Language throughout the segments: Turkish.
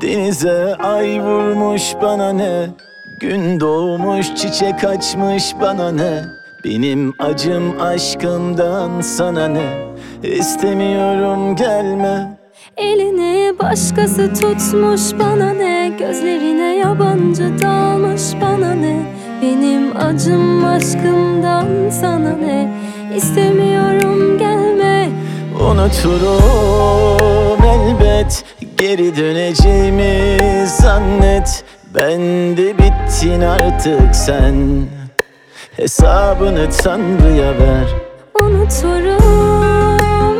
Denize ay vurmuş bana ne? Gün doğmuş çiçek açmış bana ne? Benim acım aşkımdan sana ne? İstemiyorum gelme. Elini başkası tutmuş bana ne? Gözlerine yabancı dalmış bana ne? Benim acım aşkımdan sana ne? İstemiyorum gelme. Unuturum Geri döneceğimi zannet. Ben de bittin artık sen. Hesabını Tanrı'ya ver. Unuturum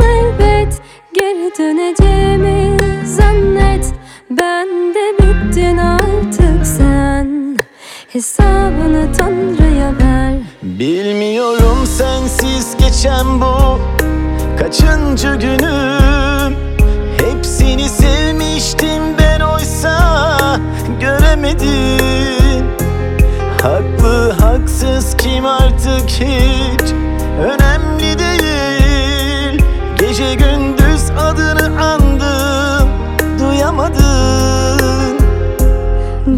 elbet Geri döneceğimi zannet. Ben de bittin artık sen. Hesabını Tanrı'ya ver. Bilmiyorum sensiz geçen bu Kaçıncı günüm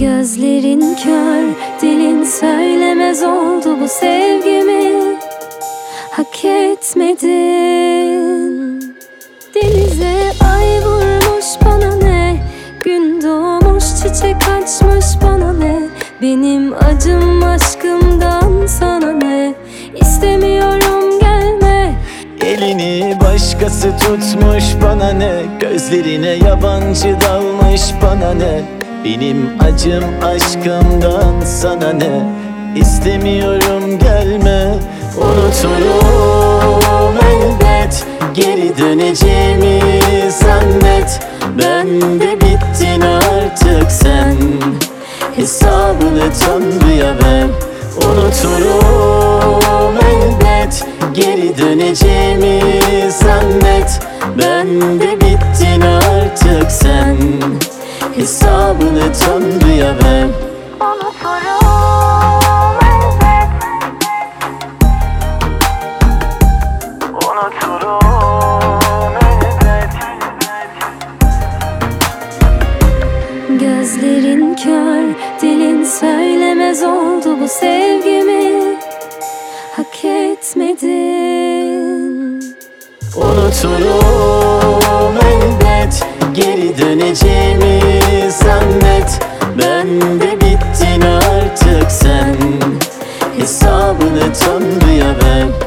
Gözlerin kör, dilin söylemez oldu bu sevgimi. Hak etmedin. Denize ay vurmuş bana ne? Gün doğmuş çiçek açmış bana ne? Benim acım aşkımdan sana ne? İstemiyorum gelme. Elini başkası tutmuş bana ne? Gözlerine yabancı dalmış bana ne Benim acım aşkımdan sana ne? İstemiyorum gelme. Unuturum elbet. Geri döneceğimi zannet. Ben de bittin artık sen. Hesabını Tanrı'ya ver. Unuturum elbet. Geri döneceğimi zannet. Ben de bittin artık sen Hesabını Tanrı'ya ver. Unuturum elbet. Gözlerin kör, dilin söylemez oldu bu sevgimi. Hak etmedin. Unuturum Hesabını Tanrı'ya ver